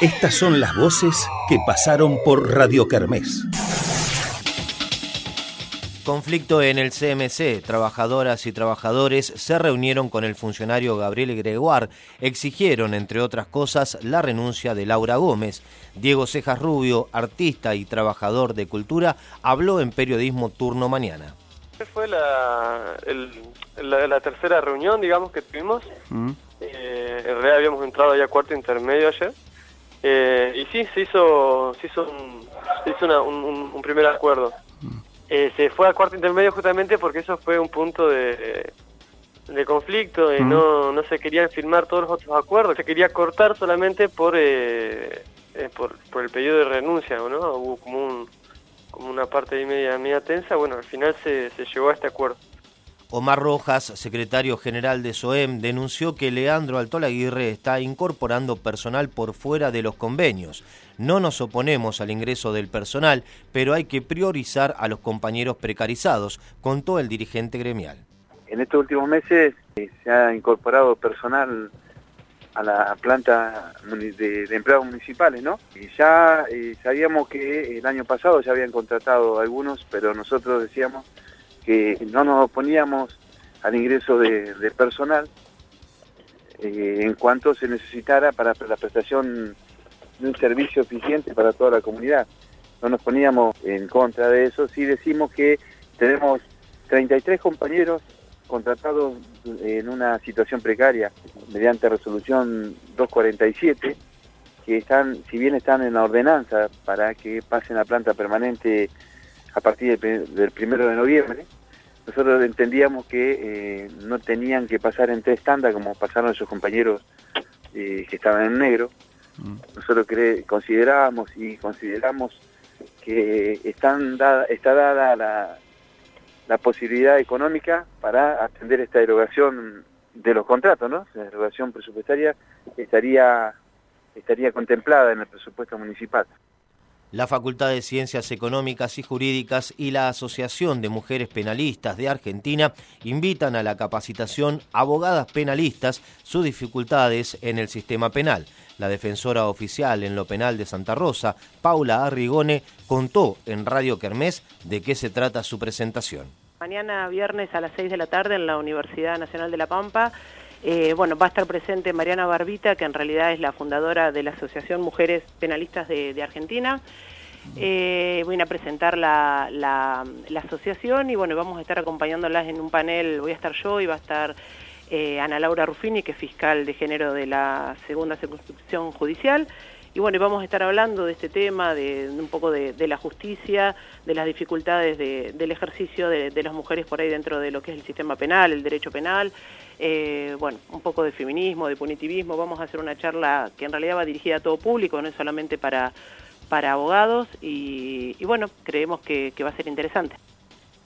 Estas son las voces que pasaron por Radio Kermés. Conflicto en el CMC. Trabajadoras y trabajadores se reunieron con el funcionario Gabriel Gregoire. Exigieron, entre otras cosas, la renuncia de Laura Gómez. Diego Cejas Rubio, artista y trabajador de cultura, habló en Periodismo Turno Mañana. Fue la, la, tercera reunión, digamos, que tuvimos. Mm. Eh, en realidad habíamos entrado ya a cuarto intermedio ayer. Eh, y sí, se hizo, se hizo, un, se hizo un, primer acuerdo. Mm. Eh, se fue a cuarto intermedio justamente porque eso fue un punto de, de conflicto y mm. no, no se querían firmar todos los otros acuerdos. Se quería cortar solamente por, por, por, el pedido de renuncia, ¿no? Hubo como, un, como una parte media, media tensa. Bueno, al final se, se llegó a este acuerdo. Omar Rojas, secretario general de SOEM, denunció que Leandro Altolaguirre está incorporando personal por fuera de los convenios. No nos oponemos al ingreso del personal, pero hay que priorizar a los compañeros precarizados, contó el dirigente gremial. En estos últimos meses eh, se ha incorporado personal a la planta de, empleados municipales, ¿no? Y ya eh, sabíamos que el año pasado ya habían contratado algunos, pero nosotros decíamos que no nos oponíamos al ingreso de, personal eh, en cuanto se necesitara para la prestación de un servicio eficiente para toda la comunidad. No nos poníamos en contra de eso, sí decimos que tenemos 33 compañeros contratados en una situación precaria mediante resolución 247 que están, si bien están en la ordenanza para que pasen a planta permanente a partir del primero de noviembre. Nosotros entendíamos que eh, no tenían que pasar en tres tandas como pasaron sus compañeros eh, que estaban en negro. Mm. Nosotros considerábamos y consideramos que están dada, está dada la, la posibilidad económica para atender esta derogación de los contratos, ¿no? La derogación presupuestaria estaría, estaría contemplada en el presupuesto municipal. La Facultad de Ciencias Económicas y Jurídicas y la Asociación de Mujeres Penalistas de Argentina invitan a la capacitación Abogadas Penalistas sus dificultades en el sistema penal. La defensora oficial en lo penal de Santa Rosa, Paula Arrigone, contó en Radio Kermés de qué se trata su presentación. Mañana viernes a las 6 de la tarde en la Universidad Nacional de La Pampa eh, bueno, va a estar presente Mariana Barbita, que en realidad es la fundadora de la Asociación Mujeres Penalistas de, Argentina. Eh, voy a presentar la, asociación y bueno, vamos a estar acompañándolas en un panel, voy a estar yo y va a estar eh, Ana Laura Ruffini, que es fiscal de género de la segunda circunscripción judicial. Y bueno, vamos a estar hablando de este tema, de, un poco de, la justicia, de las dificultades del ejercicio de, las mujeres por ahí dentro de lo que es el sistema penal, el derecho penal, eh, bueno, un poco de feminismo, de punitivismo. Vamos a hacer una charla que en realidad va dirigida a todo público, no es solamente para, para abogados y, bueno, creemos que va a ser interesante.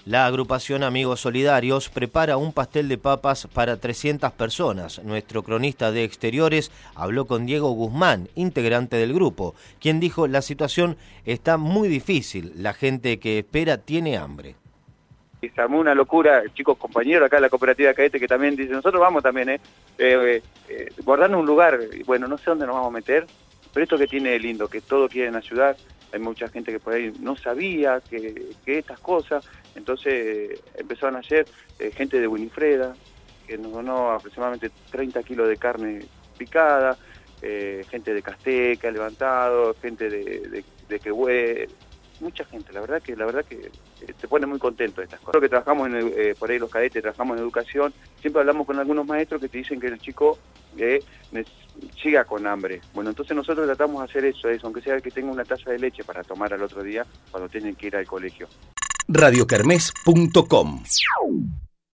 La agrupación Amigos Solidarios prepara un pastel de papas para 300 personas. Nuestro cronista de exteriores habló con Diego Guzmán, integrante del grupo, quien dijo la situación está muy difícil, la gente que espera tiene hambre. Se armó una locura, chicos compañeros acá en la cooperativa Caete que también dice, nosotros vamos también, ¿eh? eh, eh guardando un lugar, bueno, no sé dónde nos vamos a meter, pero esto que tiene lindo, que todos quieren ayudar, hay mucha gente que por ahí no sabía que, estas cosas, entonces empezaron a hacer eh, gente de Winifreda, que nos donó aproximadamente 30 kilos de carne picada, eh, gente de Casteca, levantado, gente de, de, de mucha gente, la verdad que la verdad que eh, te pone muy contento estas cosas. Creo que trabajamos en, eh, por ahí los cadetes, trabajamos en educación, siempre hablamos con algunos maestros que te dicen que el chico eh, siga con hambre. Bueno, entonces nosotros tratamos de hacer eso, eso, aunque sea que tenga una taza de leche para tomar al otro día cuando tienen que ir al colegio. radiocarmes.com